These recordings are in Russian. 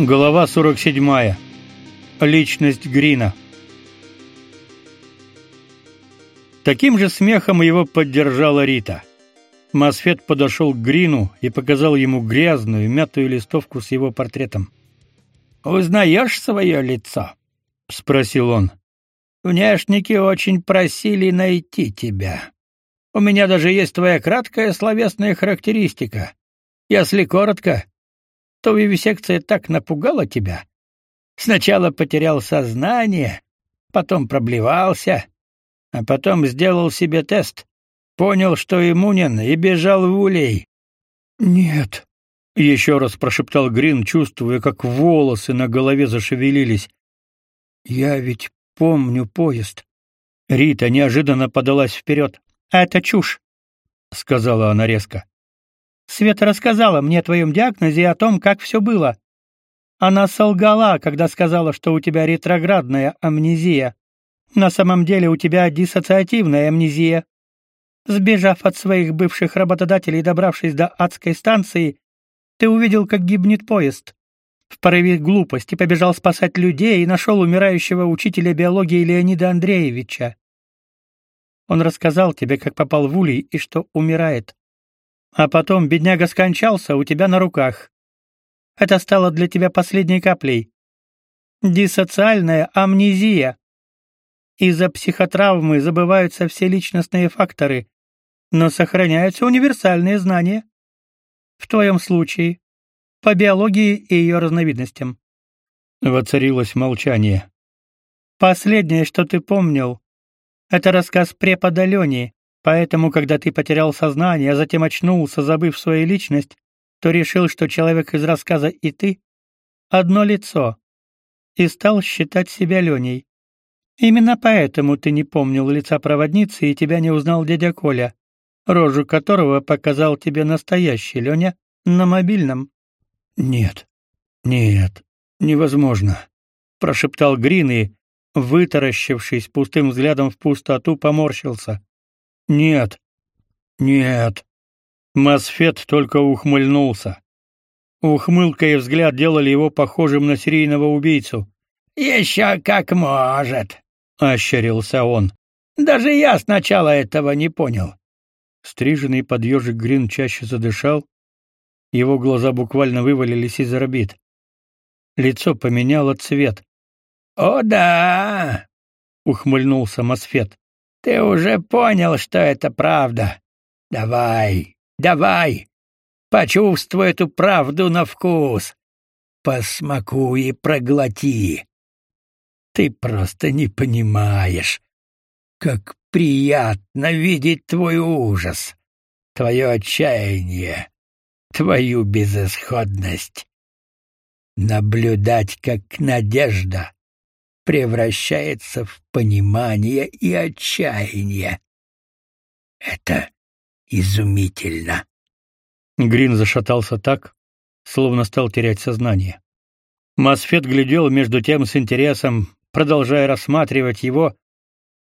Глава 47. Личность Грина. Таким же смехом его поддержала Рита. Масфет подошел к Грину и показал ему грязную, мятую листовку с его портретом. «Узнаешь свое лицо?» — спросил он. «Внешники очень просили найти тебя. У меня даже есть твоя краткая словесная характеристика. Если коротко, то вивисекция так напугала тебя. Сначала потерял сознание, потом проблевался, а потом сделал себе тест, понял, что иммунен и бежал в улей. Нет, еще раз прошептал Грин, чувствуя, как волосы на голове зашевелились. Я ведь помню поезд. Рита неожиданно подалась вперед. «А это чушь, сказала она резко. Света рассказала мне о твоем диагнозе и о том, как все было. Она солгала, когда сказала, что у тебя ретроградная амнезия. На самом деле у тебя диссоциативная амнезия. Сбежав от своих бывших работодателей и добравшись до адской станции, ты увидел, как гибнет поезд. В порыве глупости побежал спасать людей и нашел умирающего учителя биологии Леонида Андреевича. Он рассказал тебе, как попал в улей и что умирает. А потом бедняга скончался у тебя на руках. Это стало для тебя последней каплей. Диссоциальная амнезия. Из-за психотравмы забываются все личностные факторы, но сохраняются универсальные знания. В твоем случае по биологии и ее разновидностям. Воцарилось молчание. Последнее, что ты помнил, это рассказ препода Поэтому, когда ты потерял сознание, а затем очнулся, забыв свою личность, то решил, что человек из рассказа и ты — одно лицо, и стал считать себя Леней. Именно поэтому ты не помнил лица проводницы и тебя не узнал дядя Коля, рожу которого показал тебе настоящий Леня на мобильном. «Нет, нет, невозможно», — прошептал Грин и, вытаращившись пустым взглядом в пустоту, поморщился. Нет. Нет. Масфет только ухмыльнулся. Ухмылка и взгляд делали его похожим на серийного убийцу. «Еще как может, ощерился он. Даже я сначала этого не понял. Стриженный под ежик Грин чаще задышал, его глаза буквально вывалились из орбит. Лицо поменяло цвет. "О да", ухмыльнулся Масфет. Ты уже понял, что это правда. Давай, давай. Почувствуй эту правду на вкус. Посмакуй и проглоти. Ты просто не понимаешь, как приятно видеть твой ужас, твое отчаяние, твою безысходность. Наблюдать, как надежда превращается в понимание и отчаяние. Это изумительно. Грин зашатался так, словно стал терять сознание. Масфет глядел между тем с интересом, продолжая рассматривать его,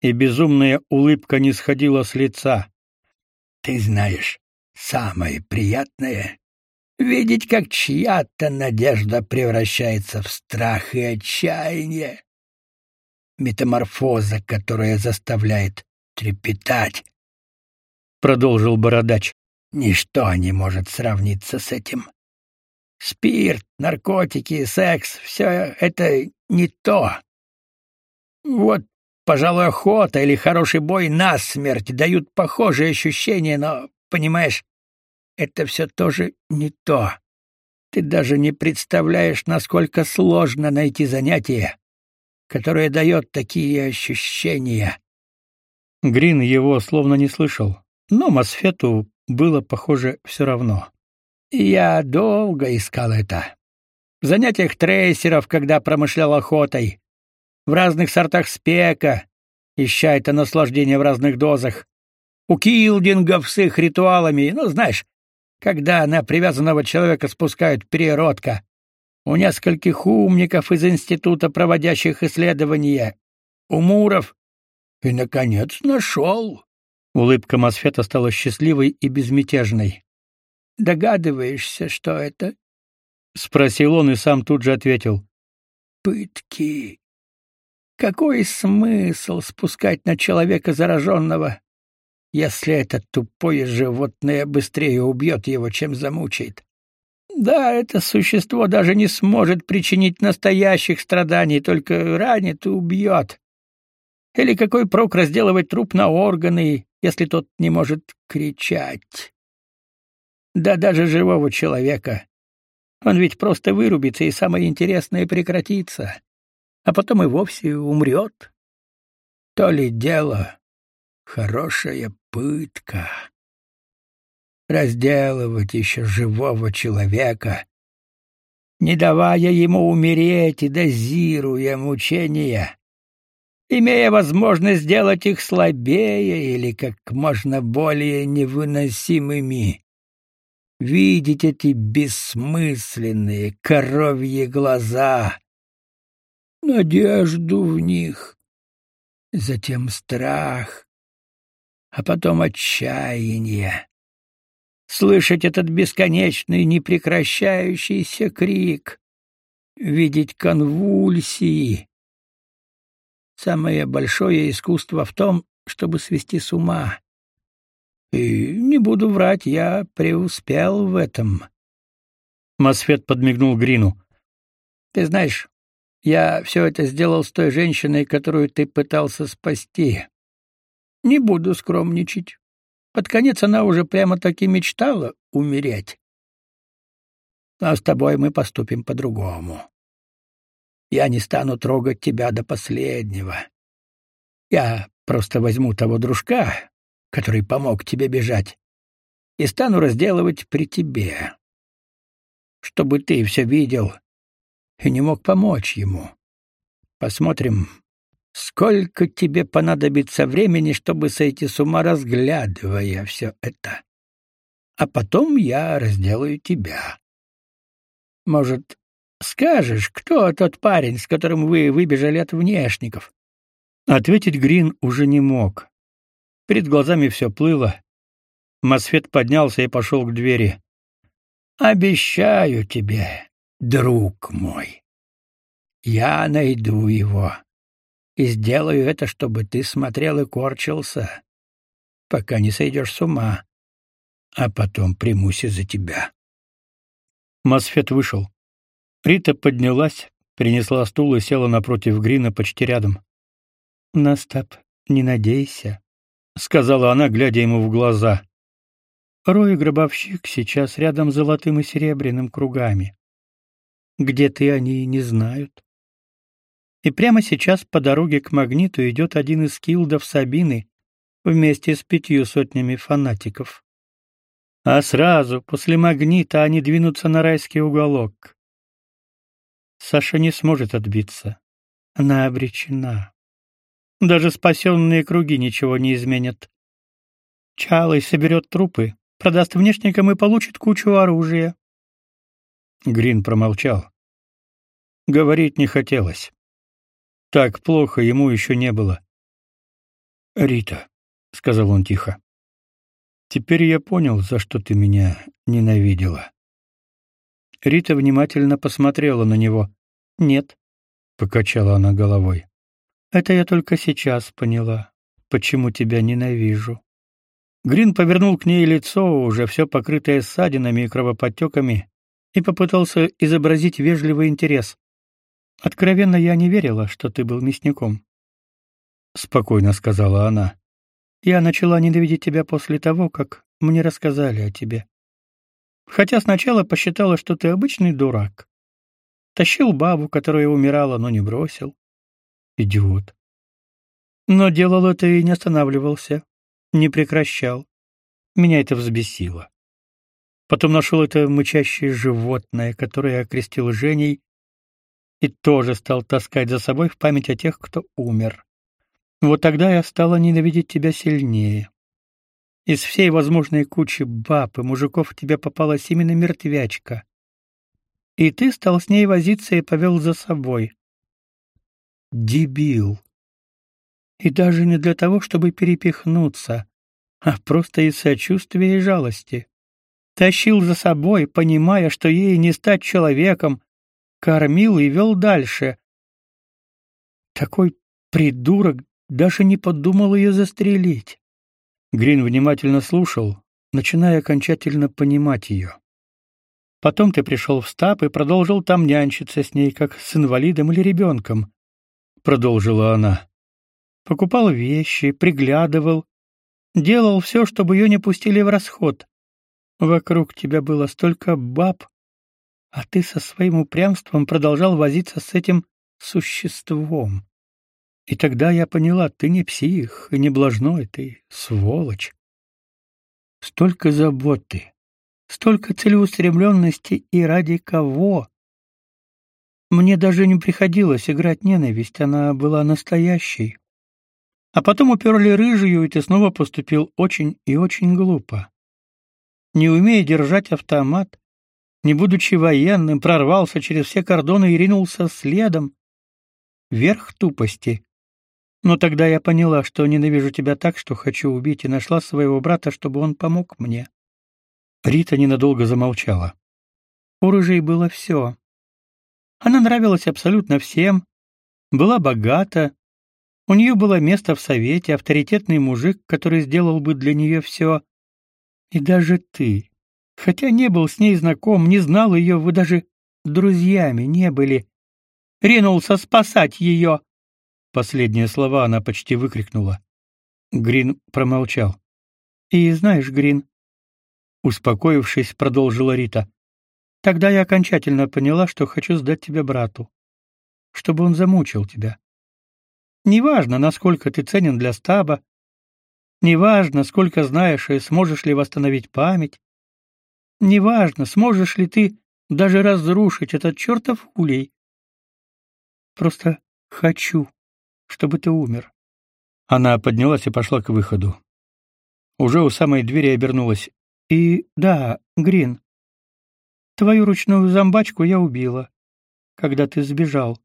и безумная улыбка не сходила с лица. Ты знаешь, самое приятное видеть, как чья-то надежда превращается в страх и отчаяние метаморфоза, которая заставляет трепетать. Продолжил бородач. Ничто не может сравниться с этим. Спирт, наркотики, секс — все это не то. Вот, пожалуй, охота или хороший бой на смерть дают похожие ощущения, но, понимаешь, это все тоже не то. Ты даже не представляешь, насколько сложно найти занятие, которое дает такие ощущения. Грин его словно не слышал, но Мосфету было, похоже, все равно. Я долго искал это. В занятиях трейсеров, когда промышлял охотой, в разных сортах спека, ища это наслаждение в разных дозах, у килдингов с их ритуалами, ну, знаешь, когда на привязанного человека спускают переродка, у нескольких умников из института, проводящих исследования, у Муров, и, наконец, нашел. Улыбка Мосфета стала счастливой и безмятежной. «Догадываешься, что это?» спросил он и сам тут же ответил: пытки. Какой смысл спускать на человека зараженного, если это тупое животное быстрее убьет его, чем замучает? Да, это существо даже не сможет причинить настоящих страданий, только ранит и убьет. Или какой прок разделывать труп на органы, если тот не может кричать? Да даже живого человека. Он ведь просто вырубится, и самое интересное прекратится. А потом и вовсе умрет. То ли дело хорошая пытка. Разделывать еще живого человека, не давая ему умереть и дозируя мучения, имея возможность сделать их слабее или как можно более невыносимыми. Видеть эти бессмысленные коровьи глаза, надежду в них, затем страх, а потом отчаяние. Слышать этот бесконечный, непрекращающийся крик, видеть конвульсии. Самое большое искусство в том, чтобы свести с ума. И не буду врать, я преуспел в этом. Мосфет подмигнул Грину. Ты знаешь, я все это сделал с той женщиной, которую ты пытался спасти. Не буду скромничать. Под конец она уже прямо-таки мечтала умереть. А с тобой мы поступим по-другому. Я не стану трогать тебя до последнего. Я просто возьму того дружка, который помог тебе бежать, и стану разделывать при тебе, чтобы ты все видел и не мог помочь ему. Посмотрим, сколько тебе понадобится времени, чтобы сойти с ума, разглядывая все это. А потом я разделаю тебя. Может, скажешь, кто тот парень, с которым вы выбежали от внешников? Ответить Грин уже не мог. Перед глазами все плыло. Мосфет поднялся и пошел к двери. Обещаю тебе, друг мой. Я найду его и сделаю это, чтобы ты смотрел и корчился, пока не сойдешь с ума, а потом примусь за тебя. Мосфет вышел. Рита поднялась, принесла стул и села напротив Грина почти рядом. Настап, не надейся, сказала она, глядя ему в глаза. Рой гробовщик сейчас рядом с золотым и серебряным кругами. Где ты они не знают. И прямо сейчас по дороге к магниту идет один из килдов Сабины вместе с пятью сотнями фанатиков. А сразу после магнита они двинутся на райский уголок. Саша не сможет отбиться. Она обречена. Даже спасенные круги ничего не изменят. Чалый соберет трупы, продаст внешникам и получит кучу оружия. Грин промолчал. Говорить не хотелось. Так плохо ему еще не было. «Рита», — сказал он тихо, — «теперь я понял, за что ты меня ненавидела». Рита внимательно посмотрела на него. «Нет», — покачала она головой. Это я только сейчас поняла, почему тебя ненавижу. Грин повернул к ней лицо, уже все покрытое ссадинами и кровоподтеками, и попытался изобразить вежливый интерес. Откровенно я не верила, что ты был мясником, спокойно сказала она. Я начала ненавидеть тебя после того, как мне рассказали о тебе. Хотя сначала посчитала, что ты обычный дурак. Тащил бабу, которая умирала, но не бросил. Идиот. Но делал это и не останавливался, не прекращал. Меня это взбесило. Потом нашел это мычащее животное, которое окрестил Женей, и тоже стал таскать за собой в память о тех, кто умер. Вот тогда я стала ненавидеть тебя сильнее. Из всей возможной кучи баб и мужиков тебе попалась именно мертвячка. И ты стал с ней возиться и повел за собой. Дебил. И даже не для того, чтобы перепихнуться, а просто из сочувствия и жалости. Тащил за собой, понимая, что ей не стать человеком, кормил и вел дальше. Такой придурок даже не подумал ее застрелить. Грин внимательно слушал, начиная окончательно понимать ее. Потом ты пришел в стаб и продолжил там нянчиться с ней, как с инвалидом или ребенком, — продолжила она. Покупал вещи, приглядывал, делал все, чтобы ее не пустили в расход. Вокруг тебя было столько баб, а ты со своим упрямством продолжал возиться с этим существом. И тогда я поняла, ты не псих и не блажной, ты сволочь. Столько заботы, столько целеустремленности и ради кого? Мне даже не приходилось играть ненависть, она была настоящей. А потом уперли рыжую, и ты снова поступил очень и очень глупо. Не умея держать автомат, не будучи военным, прорвался через все кордоны и ринулся следом. Верх тупости. Но тогда я поняла, что ненавижу тебя так, что хочу убить, и нашла своего брата, чтобы он помог мне. Рита ненадолго замолчала. У рыжей было все. Она нравилась абсолютно всем, была богата, у нее было место в совете, авторитетный мужик, который сделал бы для нее все. И даже ты, хотя не был с ней знаком, не знал ее, вы даже друзьями не были, ринулся спасать ее. Последние слова она почти выкрикнула. Грин промолчал. И знаешь, Грин, успокоившись, продолжила Рита. Тогда я окончательно поняла, что хочу сдать тебя брату, чтобы он замучил тебя. Неважно, насколько ты ценен для стаба, неважно, сколько знаешь и сможешь ли восстановить память, неважно, сможешь ли ты даже разрушить этот чертов улей. Просто хочу чтобы ты умер. Она поднялась и пошла к выходу. Уже у самой двери обернулась. И да, Грин, твою ручную зомбачку я убила, когда ты сбежал.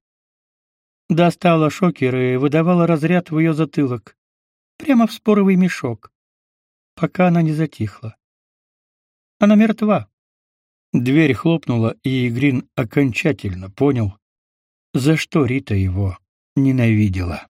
Достала шокер и выдавала разряд в ее затылок, прямо в споровый мешок, пока она не затихла. Она мертва. Дверь хлопнула, и Грин окончательно понял, за что Рита его ненавидела.